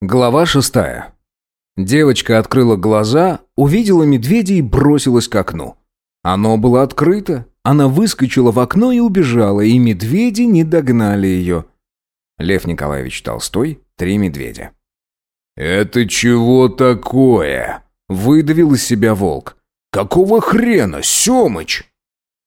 Глава шестая. Девочка открыла глаза, увидела медведя и бросилась к окну. Оно было открыто. Она выскочила в окно и убежала, и медведи не догнали ее. Лев Николаевич Толстой «Три медведя». «Это чего такое?» – выдавил из себя волк. «Какого хрена, Семыч?»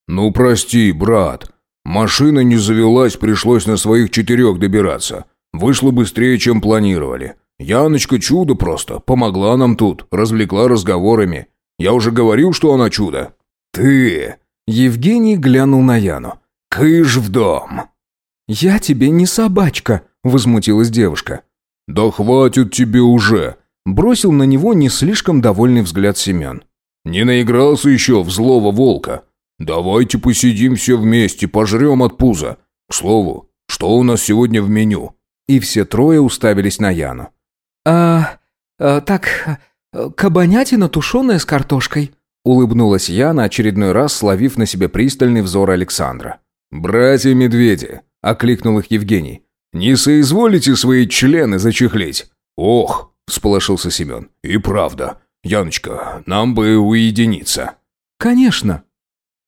«Ну, прости, брат. Машина не завелась, пришлось на своих четырех добираться. Вышло быстрее, чем планировали. Яночка чудо просто, помогла нам тут, развлекла разговорами. Я уже говорил, что она чудо». «Ты...» – Евгений глянул на Яну. «Кыш в дом!» «Я тебе не собачка», – возмутилась девушка. «Да хватит тебе уже!» – бросил на него не слишком довольный взгляд Семен. «Не наигрался еще в злого волка. Давайте посидим все вместе, пожрем от пуза. К слову, что у нас сегодня в меню?» И все трое уставились на Яну. «А, а так, кабанятина тушеная с картошкой», – улыбнулась Яна, очередной раз словив на себе пристальный взор Александра. «Братья-медведи!» – окликнул их Евгений. «Не соизволите свои члены зачехлить?» «Ох!» – всполошился Семен. «И правда. Яночка, нам бы уединиться». «Конечно».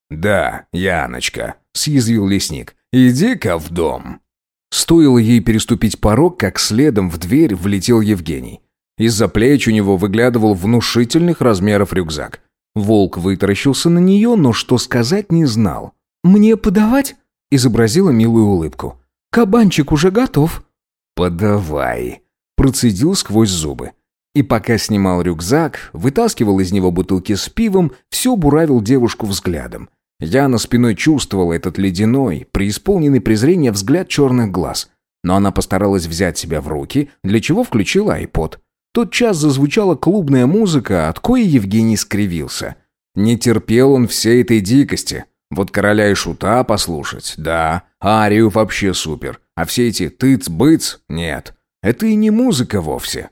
«Да, Яночка», – съязвил лесник. «Иди-ка в дом». Стоило ей переступить порог, как следом в дверь влетел Евгений. Из-за плеч у него выглядывал внушительных размеров рюкзак. Волк вытаращился на нее, но что сказать не знал. «Мне подавать?» – изобразила милую улыбку. Кабанчик уже готов». «Подавай», – процедил сквозь зубы. И пока снимал рюкзак, вытаскивал из него бутылки с пивом, все буравил девушку взглядом. Я на спиной чувствовал этот ледяной, преисполненный презрения взгляд черных глаз. Но она постаралась взять себя в руки, для чего включила айпод. Тот час зазвучала клубная музыка, от коей Евгений скривился. Не терпел он всей этой дикости. Вот короля и шута послушать, да. Арию вообще супер. А все эти тыц-быц – нет. Это и не музыка вовсе.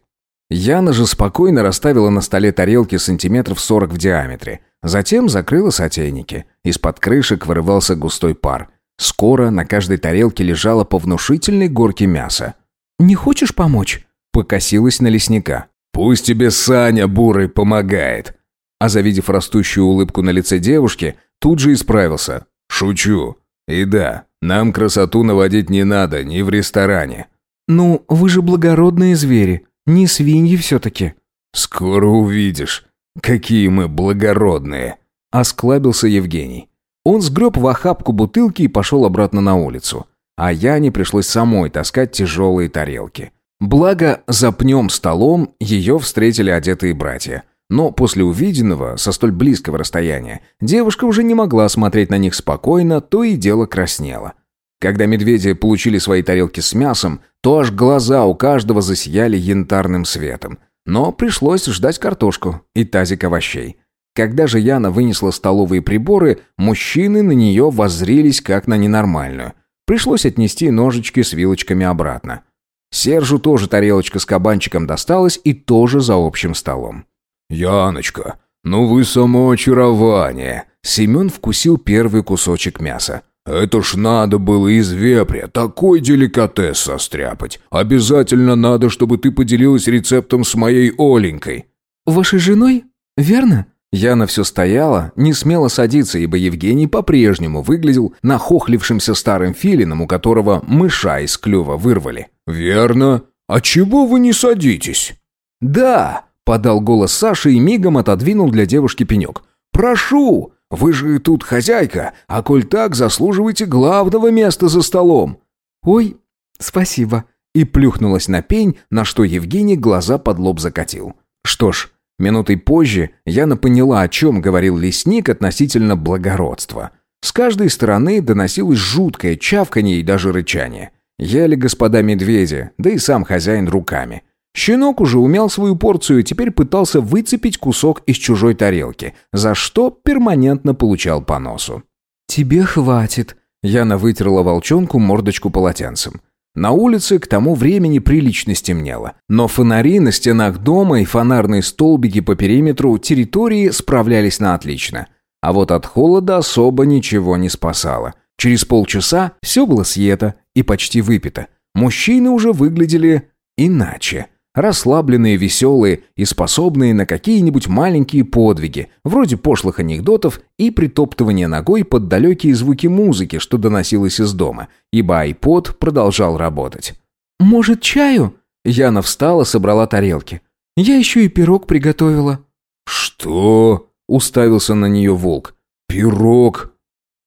Яна же спокойно расставила на столе тарелки сантиметров сорок в диаметре. Затем закрыла сотейники. Из-под крышек вырывался густой пар. Скоро на каждой тарелке лежало по внушительной горке мяса. «Не хочешь помочь?» – покосилась на лесника. «Пусть тебе Саня бурый помогает». А завидев растущую улыбку на лице девушки, Тут же исправился. «Шучу. И да, нам красоту наводить не надо, ни в ресторане». «Ну, вы же благородные звери. Не свиньи все-таки». «Скоро увидишь, какие мы благородные», — осклабился Евгений. Он сгреб в охапку бутылки и пошел обратно на улицу. А Яне пришлось самой таскать тяжелые тарелки. Благо, за пнем столом ее встретили одетые братья. Но после увиденного, со столь близкого расстояния, девушка уже не могла смотреть на них спокойно, то и дело краснела. Когда медведи получили свои тарелки с мясом, то аж глаза у каждого засияли янтарным светом. Но пришлось ждать картошку и тазик овощей. Когда же Яна вынесла столовые приборы, мужчины на нее воззрились как на ненормальную. Пришлось отнести ножички с вилочками обратно. Сержу тоже тарелочка с кабанчиком досталась и тоже за общим столом. «Яночка, ну вы само очарование!» Семен вкусил первый кусочек мяса. «Это ж надо было из вепря такой деликатес состряпать. Обязательно надо, чтобы ты поделилась рецептом с моей Оленькой». «Вашей женой? Верно?» Яна все стояла, не смела садиться, ибо Евгений по-прежнему выглядел нахохлившимся старым филином, у которого мыша из клюва вырвали. «Верно. А чего вы не садитесь?» «Да!» Подал голос Саши и мигом отодвинул для девушки пенек. «Прошу! Вы же тут хозяйка, а коль так, заслуживаете главного места за столом!» «Ой, спасибо!» И плюхнулась на пень, на что Евгений глаза под лоб закатил. Что ж, минутой позже Яна поняла, о чем говорил лесник относительно благородства. С каждой стороны доносилось жуткое чавканье и даже рычание. Ели господа медведи, да и сам хозяин руками – Щенок уже умял свою порцию и теперь пытался выцепить кусок из чужой тарелки, за что перманентно получал по носу. «Тебе хватит», — Яна вытерла волчонку мордочку полотенцем. На улице к тому времени прилично стемнело, но фонари на стенах дома и фонарные столбики по периметру территории справлялись на отлично. А вот от холода особо ничего не спасало. Через полчаса все было съето и почти выпито. Мужчины уже выглядели иначе. Расслабленные, веселые и способные на какие-нибудь маленькие подвиги, вроде пошлых анекдотов и притоптывания ногой под далекие звуки музыки, что доносилось из дома, ибо айпод продолжал работать. «Может, чаю?» Яна встала, собрала тарелки. «Я еще и пирог приготовила». «Что?» – уставился на нее волк. «Пирог?»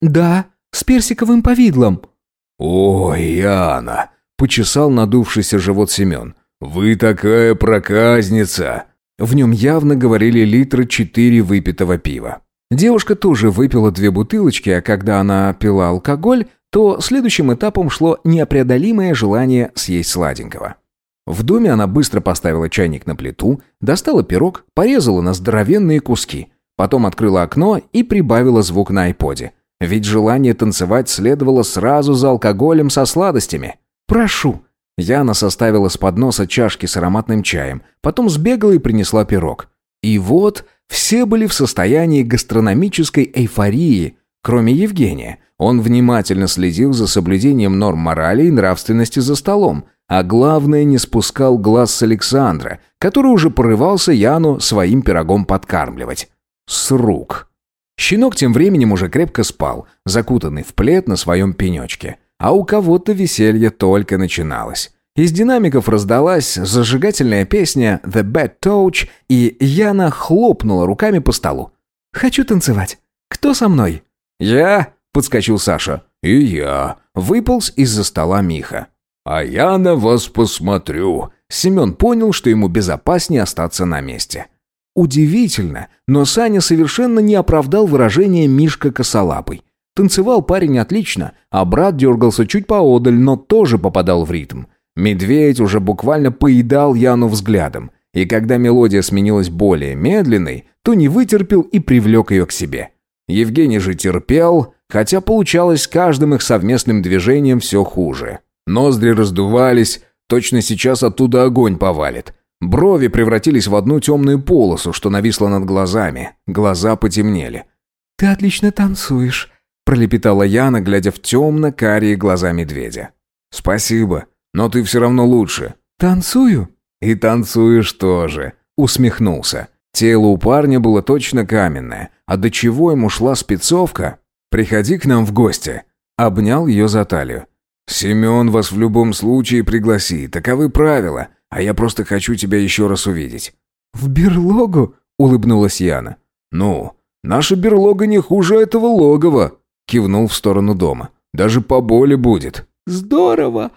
«Да, с персиковым повидлом». «Ой, Яна!» – почесал надувшийся живот Семен. «Вы такая проказница!» В нем явно говорили литры четыре выпитого пива. Девушка тоже выпила две бутылочки, а когда она пила алкоголь, то следующим этапом шло непреодолимое желание съесть сладенького. В доме она быстро поставила чайник на плиту, достала пирог, порезала на здоровенные куски. Потом открыла окно и прибавила звук на айподе. Ведь желание танцевать следовало сразу за алкоголем со сладостями. «Прошу». Яна составила с подноса чашки с ароматным чаем, потом сбегала и принесла пирог. И вот все были в состоянии гастрономической эйфории, кроме Евгения. Он внимательно следил за соблюдением норм морали и нравственности за столом, а главное, не спускал глаз с Александра, который уже порывался Яну своим пирогом подкармливать. С рук. Щенок тем временем уже крепко спал, закутанный в плед на своем пенечке. А у кого-то веселье только начиналось. Из динамиков раздалась зажигательная песня «The Bad Touch», и Яна хлопнула руками по столу. «Хочу танцевать. Кто со мной?» «Я?» – подскочил Саша. «И я». Выполз из-за стола Миха. «А я на вас посмотрю». Семен понял, что ему безопаснее остаться на месте. Удивительно, но Саня совершенно не оправдал выражение «Мишка косолапый». Танцевал парень отлично, а брат дергался чуть поодаль, но тоже попадал в ритм. Медведь уже буквально поедал Яну взглядом, и когда мелодия сменилась более медленной, то не вытерпел и привлек ее к себе. Евгений же терпел, хотя получалось с каждым их совместным движением все хуже. Ноздри раздувались, точно сейчас оттуда огонь повалит. Брови превратились в одну темную полосу, что нависло над глазами. Глаза потемнели. «Ты отлично танцуешь», – пролепетала Яна, глядя в темно-карие глаза медведя. «Спасибо, но ты все равно лучше». «Танцую?» «И танцуешь тоже», – усмехнулся. Тело у парня было точно каменное, а до чего ему шла спецовка? «Приходи к нам в гости». Обнял ее за талию. «Семен вас в любом случае пригласит, таковы правила а я просто хочу тебя еще раз увидеть». «В берлогу?» — улыбнулась Яна. «Ну, наша берлога не хуже этого логова», — кивнул в сторону дома. «Даже поболе будет». «Здорово!»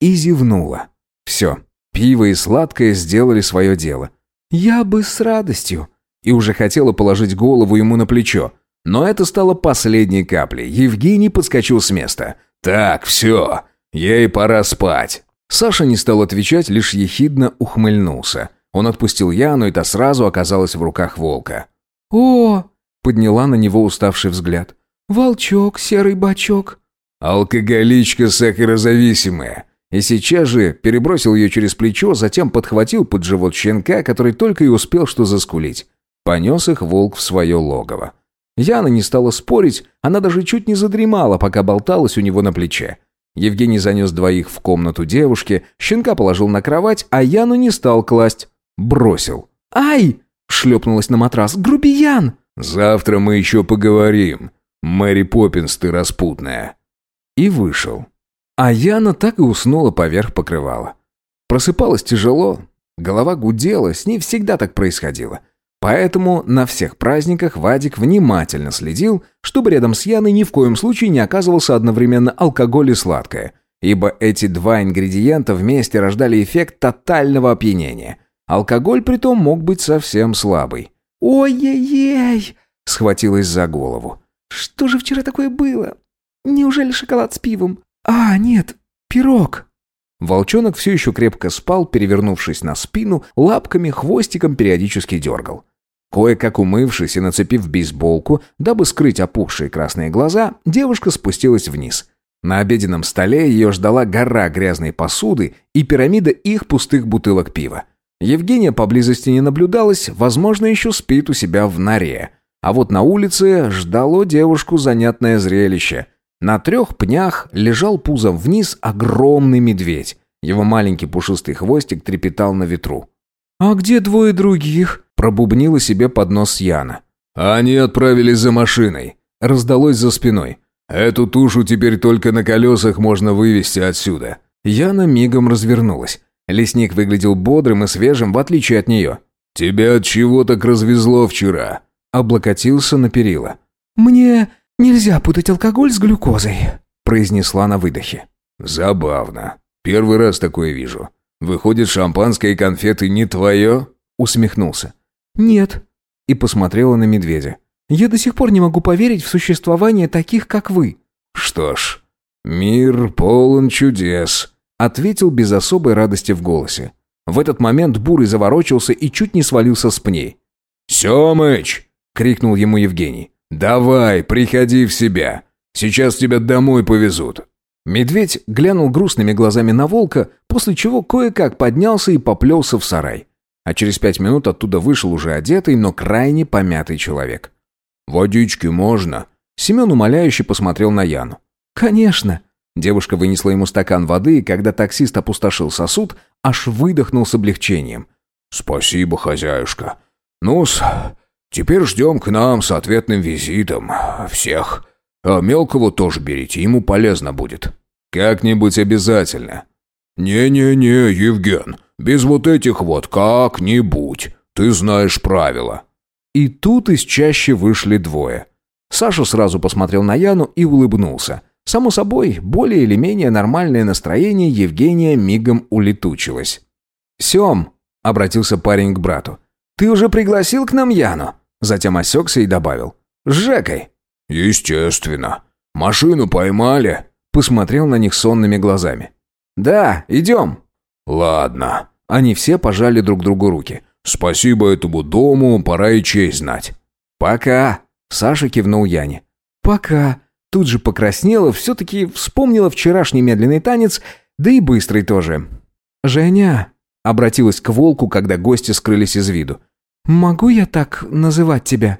И зевнула. Все, пиво и сладкое сделали свое дело. «Я бы с радостью». И уже хотела положить голову ему на плечо. Но это стало последней каплей. Евгений подскочил с места. «Так, все, ей пора спать». Саша не стал отвечать, лишь ехидно ухмыльнулся. Он отпустил Яну, и та сразу оказалась в руках волка. «О!» — подняла на него уставший взгляд. «Волчок, серый бачок». «Алкоголичка сахарозависимая». И сейчас же перебросил ее через плечо, затем подхватил под живот щенка, который только и успел что заскулить. Понес их волк в свое логово. Яна не стала спорить, она даже чуть не задремала, пока болталась у него на плече. Евгений занес двоих в комнату девушки, щенка положил на кровать, а Яну не стал класть. Бросил. «Ай!» — шлепнулась на матрас. «Грубиян!» «Завтра мы еще поговорим. Мэри Поппинс ты распутная». И вышел. А Яна так и уснула поверх покрывала. Просыпалась тяжело, голова гудела, с ней всегда так происходило. Поэтому на всех праздниках Вадик внимательно следил, чтобы рядом с Яной ни в коем случае не оказывался одновременно алкоголь и сладкое, ибо эти два ингредиента вместе рождали эффект тотального опьянения. Алкоголь притом мог быть совсем слабый. «Ой-ей-ей!» — схватилась за голову. «Что же вчера такое было? Неужели шоколад с пивом? А, нет, пирог!» Волчонок все еще крепко спал, перевернувшись на спину, лапками, хвостиком периодически дергал. Кое-как умывшись и нацепив бейсболку, дабы скрыть опухшие красные глаза, девушка спустилась вниз. На обеденном столе ее ждала гора грязной посуды и пирамида их пустых бутылок пива. Евгения поблизости не наблюдалась, возможно, еще спит у себя в норе. А вот на улице ждало девушку занятное зрелище. На трех пнях лежал пузом вниз огромный медведь. Его маленький пушистый хвостик трепетал на ветру. «А где двое других?» – пробубнила себе под нос Яна. «Они отправились за машиной», – раздалось за спиной. «Эту тушу теперь только на колесах можно вывести отсюда». Яна мигом развернулась. Лесник выглядел бодрым и свежим, в отличие от нее. «Тебя от чего так развезло вчера?» Облокотился на перила. «Мне нельзя путать алкоголь с глюкозой», произнесла на выдохе. «Забавно. Первый раз такое вижу. Выходит, шампанское и конфеты не твое?» Усмехнулся. «Нет». И посмотрела на медведя. «Я до сих пор не могу поверить в существование таких, как вы». «Что ж, мир полон чудес», ответил без особой радости в голосе. В этот момент Бурый заворочился и чуть не свалился с пней. «Семыч!» — крикнул ему Евгений. «Давай, приходи в себя. Сейчас тебя домой повезут». Медведь глянул грустными глазами на волка, после чего кое-как поднялся и поплелся в сарай. А через пять минут оттуда вышел уже одетый, но крайне помятый человек. «Водички можно?» Семен умоляюще посмотрел на Яну. «Конечно!» Девушка вынесла ему стакан воды, и когда таксист опустошил сосуд, аж выдохнул с облегчением. «Спасибо, хозяюшка. Ну-с, теперь ждем к нам с ответным визитом. Всех. А мелкого тоже берите, ему полезно будет. Как-нибудь обязательно». «Не-не-не, Евген, без вот этих вот как-нибудь. Ты знаешь правила». И тут из чаще вышли двое. Саша сразу посмотрел на Яну и улыбнулся. Само собой, более или менее нормальное настроение Евгения мигом улетучилось. «Сем», — обратился парень к брату, — «ты уже пригласил к нам Яну?» Затем осекся и добавил. «С Жекой». «Естественно. Машину поймали?» Посмотрел на них сонными глазами. «Да, идем». «Ладно». Они все пожали друг другу руки. «Спасибо этому дому, пора и честь знать». «Пока», — Саша кивнул Яне. «Пока», Тут же покраснела, все-таки вспомнила вчерашний медленный танец, да и быстрый тоже. «Женя», — обратилась к волку, когда гости скрылись из виду. «Могу я так называть тебя?»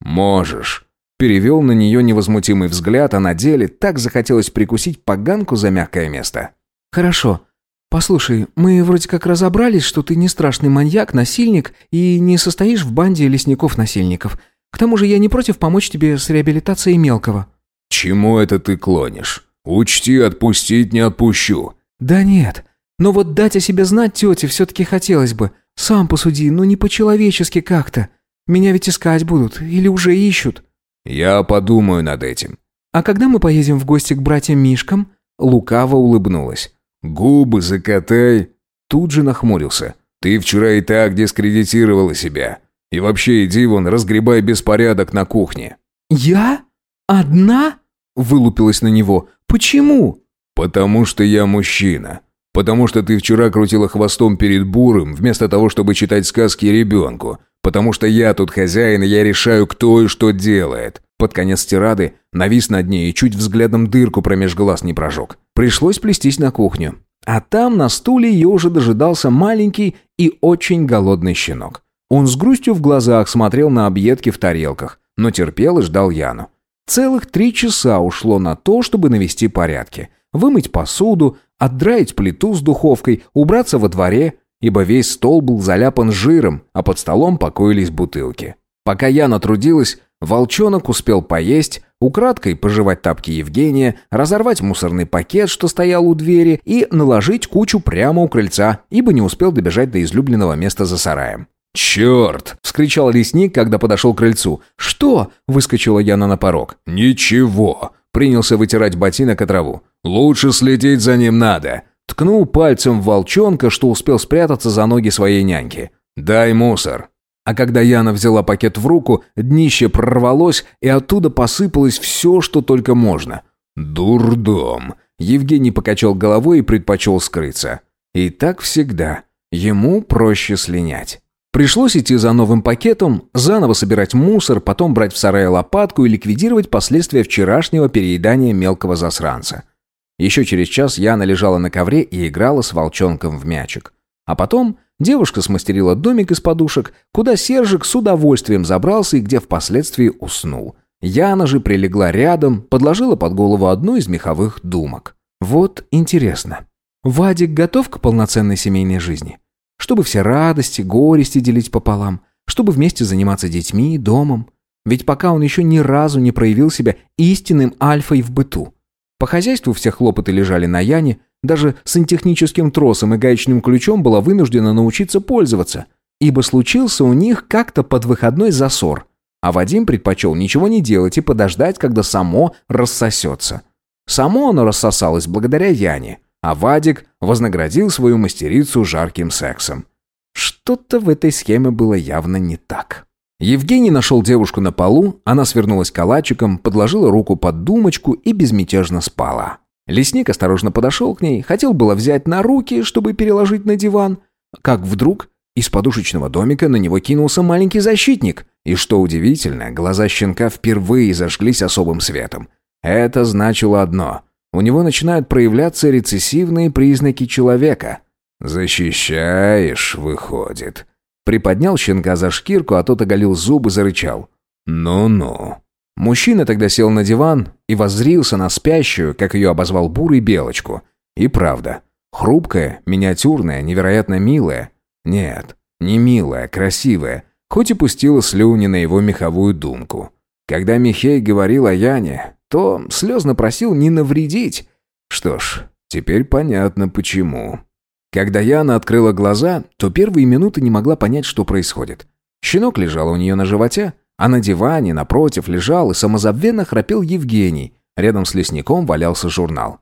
«Можешь», — перевел на нее невозмутимый взгляд, а на деле так захотелось прикусить поганку за мягкое место. «Хорошо. Послушай, мы вроде как разобрались, что ты не страшный маньяк, насильник и не состоишь в банде лесников-насильников. К тому же я не против помочь тебе с реабилитацией мелкого». «Чему это ты клонишь? Учти, отпустить не отпущу». «Да нет. Но вот дать о себе знать тете все-таки хотелось бы. Сам посуди, ну не по-человечески как-то. Меня ведь искать будут или уже ищут». «Я подумаю над этим». «А когда мы поедем в гости к братьям Мишкам?» Лукаво улыбнулась. «Губы закатай». Тут же нахмурился. «Ты вчера и так дискредитировала себя. И вообще иди вон, разгребай беспорядок на кухне». «Я? Одна?» Вылупилась на него. «Почему?» «Потому что я мужчина. Потому что ты вчера крутила хвостом перед бурым, вместо того, чтобы читать сказки ребенку. Потому что я тут хозяин, и я решаю, кто и что делает». Под конец тирады навис над ней и чуть взглядом дырку промеж глаз не прожег. Пришлось плестись на кухню. А там на стуле ее уже дожидался маленький и очень голодный щенок. Он с грустью в глазах смотрел на объедки в тарелках, но терпел и ждал Яну. Целых три часа ушло на то, чтобы навести порядки. Вымыть посуду, отдраить плиту с духовкой, убраться во дворе, ибо весь стол был заляпан жиром, а под столом покоились бутылки. Пока Яна трудилась, волчонок успел поесть, украдкой пожевать тапки Евгения, разорвать мусорный пакет, что стоял у двери, и наложить кучу прямо у крыльца, ибо не успел добежать до излюбленного места за сараем. «Черт!» — вскричал лесник, когда подошел к крыльцу. «Что?» — выскочила Яна на порог. «Ничего!» — принялся вытирать ботинок о траву. «Лучше следить за ним надо!» Ткнул пальцем в волчонка, что успел спрятаться за ноги своей няньки. «Дай мусор!» А когда Яна взяла пакет в руку, днище прорвалось, и оттуда посыпалось все, что только можно. «Дурдом!» Евгений покачал головой и предпочел скрыться. И так всегда. Ему проще слинять. Пришлось идти за новым пакетом, заново собирать мусор, потом брать в сарае лопатку и ликвидировать последствия вчерашнего переедания мелкого засранца. Еще через час Яна лежала на ковре и играла с волчонком в мячик. А потом девушка смастерила домик из подушек, куда Сержик с удовольствием забрался и где впоследствии уснул. Яна же прилегла рядом, подложила под голову одну из меховых думок. Вот интересно, Вадик готов к полноценной семейной жизни? Чтобы все радости, горести делить пополам, чтобы вместе заниматься детьми, домом. Ведь пока он еще ни разу не проявил себя истинным альфой в быту. По хозяйству все хлопоты лежали на Яне, даже сантехническим тросом и гаечным ключом была вынуждена научиться пользоваться, ибо случился у них как-то под выходной засор, а Вадим предпочел ничего не делать и подождать, когда само рассосется. Само оно рассосалось благодаря Яне, а Вадик вознаградил свою мастерицу жарким сексом. Что-то в этой схеме было явно не так. Евгений нашел девушку на полу, она свернулась калачиком, подложила руку под думочку и безмятежно спала. Лесник осторожно подошел к ней, хотел было взять на руки, чтобы переложить на диван, как вдруг из подушечного домика на него кинулся маленький защитник. И что удивительно, глаза щенка впервые зажглись особым светом. Это значило одно. У него начинают проявляться рецессивные признаки человека. «Защищаешь, выходит», Приподнял щенка за шкирку, а тот оголил зубы, зарычал. «Ну-ну». Мужчина тогда сел на диван и воззрился на спящую, как ее обозвал Бурый, белочку. И правда, хрупкая, миниатюрная, невероятно милая. Нет, не милая, красивая, хоть и пустила слюни на его меховую думку. Когда Михей говорил о Яне, то слезно просил не навредить. Что ж, теперь понятно почему. Когда Яна открыла глаза, то первые минуты не могла понять, что происходит. Щенок лежал у нее на животе, а на диване напротив лежал и самозабвенно храпел Евгений. Рядом с лесником валялся журнал.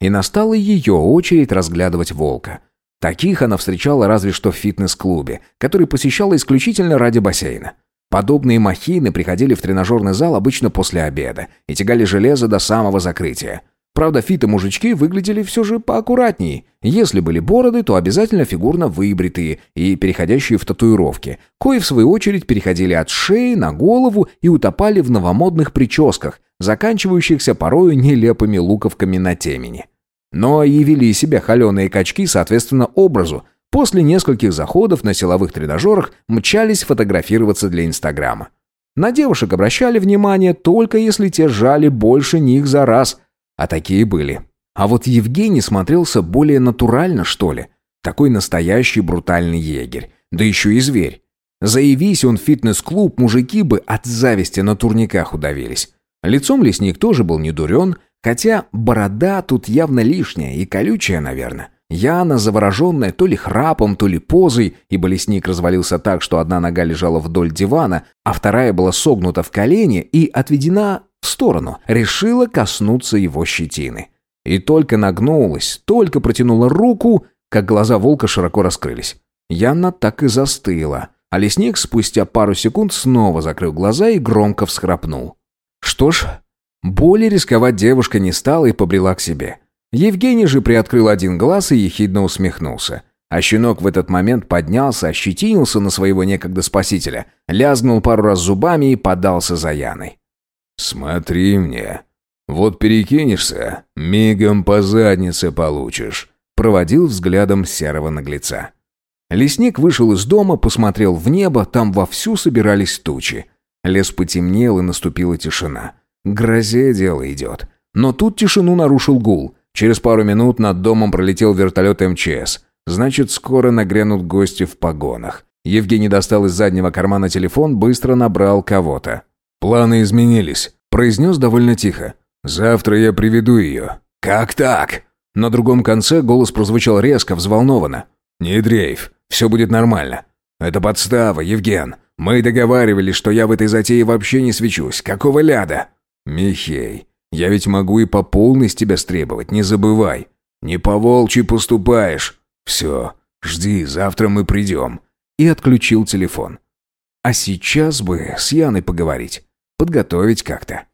И настала ее очередь разглядывать волка. Таких она встречала разве что в фитнес-клубе, который посещала исключительно ради бассейна. Подобные махины приходили в тренажерный зал обычно после обеда и тягали железо до самого закрытия. Правда, фито-мужички выглядели все же поаккуратнее. Если были бороды, то обязательно фигурно выбритые и переходящие в татуировки, кои в свою очередь переходили от шеи на голову и утопали в новомодных прическах, заканчивающихся порою нелепыми луковками на темени. Но и вели себя холеные качки соответственно образу. После нескольких заходов на силовых тренажерах мчались фотографироваться для Инстаграма. На девушек обращали внимание только если те жали больше них за раз – а такие были. А вот Евгений смотрелся более натурально, что ли. Такой настоящий брутальный егерь. Да еще и зверь. Заявись он в фитнес-клуб, мужики бы от зависти на турниках удавились. Лицом лесник тоже был не дурен, хотя борода тут явно лишняя и колючая, наверное. Яна, завороженная то ли храпом, то ли позой, ибо лесник развалился так, что одна нога лежала вдоль дивана, а вторая была согнута в колени и отведена в сторону, решила коснуться его щетины. И только нагнулась, только протянула руку, как глаза волка широко раскрылись. Яна так и застыла, а лесник спустя пару секунд снова закрыл глаза и громко всхрапнул. Что ж, более рисковать девушка не стала и побрела к себе. Евгений же приоткрыл один глаз и ехидно усмехнулся. А щенок в этот момент поднялся, ощетинился на своего некогда спасителя, лязгнул пару раз зубами и подался за Яной. «Смотри мне. Вот перекинешься, мигом по заднице получишь», проводил взглядом серого наглеца. Лесник вышел из дома, посмотрел в небо, там вовсю собирались тучи. Лес потемнел и наступила тишина. Грозе дело идет. Но тут тишину нарушил гул. Через пару минут над домом пролетел вертолет МЧС. Значит, скоро нагрянут гости в погонах. Евгений достал из заднего кармана телефон, быстро набрал кого-то. «Планы изменились», – произнес довольно тихо. «Завтра я приведу ее». «Как так?» На другом конце голос прозвучал резко, взволнованно. «Не дрейф, все будет нормально». «Это подстава, Евген. Мы договаривались, что я в этой затее вообще не свечусь. Какого ляда?» «Михей, я ведь могу и по полной с тебя стребовать, не забывай. Не по волчьи поступаешь. Все, жди, завтра мы придем». И отключил телефон. А сейчас бы с Яной поговорить подготовить как-то.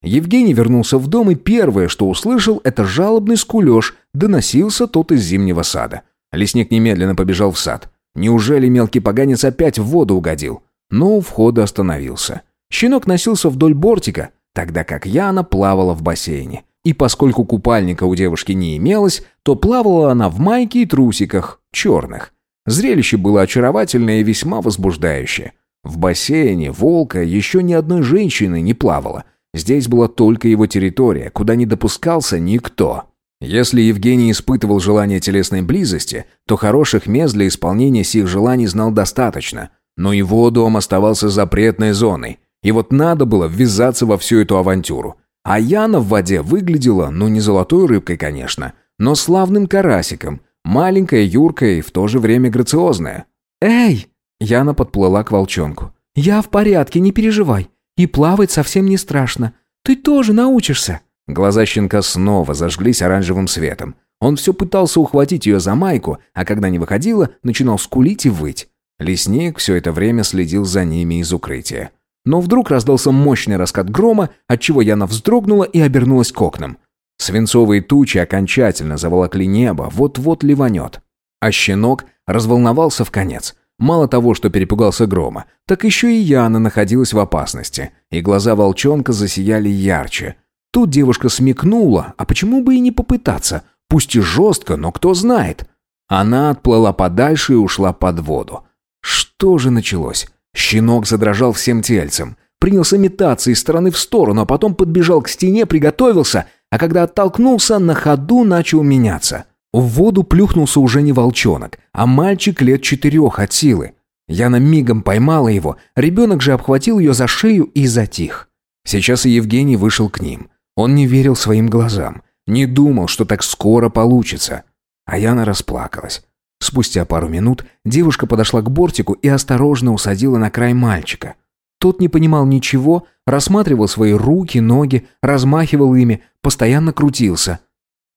Евгений вернулся в дом, и первое, что услышал, это жалобный скулеж, доносился тот из зимнего сада. Лесник немедленно побежал в сад. Неужели мелкий поганец опять в воду угодил? Но у входа остановился. Щенок носился вдоль бортика, тогда как Яна плавала в бассейне. И поскольку купальника у девушки не имелось, то плавала она в майке и трусиках, черных. Зрелище было очаровательное и весьма возбуждающее. В бассейне волка еще ни одной женщины не плавало. Здесь была только его территория, куда не допускался никто. Если Евгений испытывал желание телесной близости, то хороших мест для исполнения сих желаний знал достаточно. Но его дом оставался запретной зоной. И вот надо было ввязаться во всю эту авантюру. А Яна в воде выглядела, ну не золотой рыбкой, конечно, но славным карасиком. Маленькая, юркая и в то же время грациозная. «Эй!» Яна подплыла к волчонку. «Я в порядке, не переживай. И плавать совсем не страшно. Ты тоже научишься». Глаза щенка снова зажглись оранжевым светом. Он все пытался ухватить ее за майку, а когда не выходила, начинал скулить и выть. Лесник все это время следил за ними из укрытия. Но вдруг раздался мощный раскат грома, отчего Яна вздрогнула и обернулась к окнам. Свинцовые тучи окончательно заволокли небо, вот-вот ливанет. А щенок разволновался в конец. Мало того, что перепугался грома, так еще и Яна находилась в опасности, и глаза волчонка засияли ярче. Тут девушка смекнула, а почему бы и не попытаться? Пусть и жестко, но кто знает. Она отплыла подальше и ушла под воду. Что же началось? Щенок задрожал всем тельцем. Принялся метаться из стороны в сторону, а потом подбежал к стене, приготовился, а когда оттолкнулся, на ходу начал меняться. В воду плюхнулся уже не волчонок, а мальчик лет четырех от силы. Яна мигом поймала его, ребенок же обхватил ее за шею и затих. Сейчас и Евгений вышел к ним. Он не верил своим глазам, не думал, что так скоро получится. А Яна расплакалась. Спустя пару минут девушка подошла к бортику и осторожно усадила на край мальчика. Тот не понимал ничего, рассматривал свои руки, ноги, размахивал ими, постоянно крутился.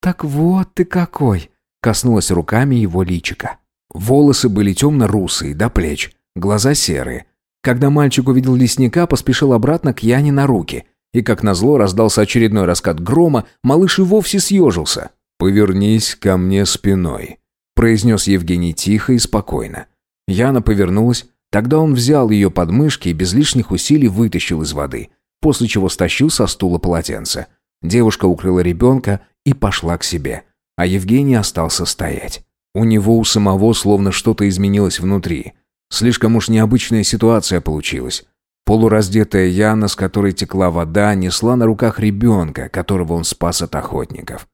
«Так вот ты какой!» — коснулась руками его личика. Волосы были темно-русые, до плеч, глаза серые. Когда мальчик увидел лесника, поспешил обратно к Яне на руки. И как назло раздался очередной раскат грома, малыш и вовсе съежился. «Повернись ко мне спиной», — произнес Евгений тихо и спокойно. Яна повернулась, тогда он взял ее подмышки и без лишних усилий вытащил из воды, после чего стащил со стула полотенце. Девушка укрыла ребенка и пошла к себе. А Евгений остался стоять. У него у самого словно что-то изменилось внутри. Слишком уж необычная ситуация получилась. Полураздетая Яна, с которой текла вода, несла на руках ребенка, которого он спас от охотников.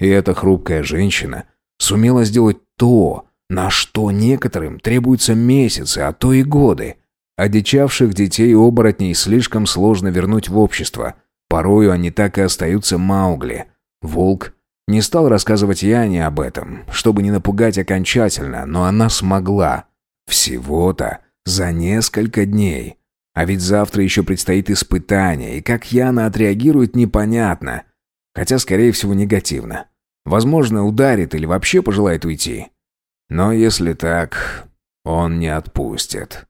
И эта хрупкая женщина сумела сделать то, на что некоторым требуются месяцы, а то и годы. Одичавших детей оборотней слишком сложно вернуть в общество. Порою они так и остаются Маугли. Волк не стал рассказывать Яне об этом, чтобы не напугать окончательно, но она смогла. Всего-то за несколько дней. А ведь завтра еще предстоит испытание, и как Яна отреагирует, непонятно. Хотя, скорее всего, негативно. Возможно, ударит или вообще пожелает уйти. Но если так, он не отпустит.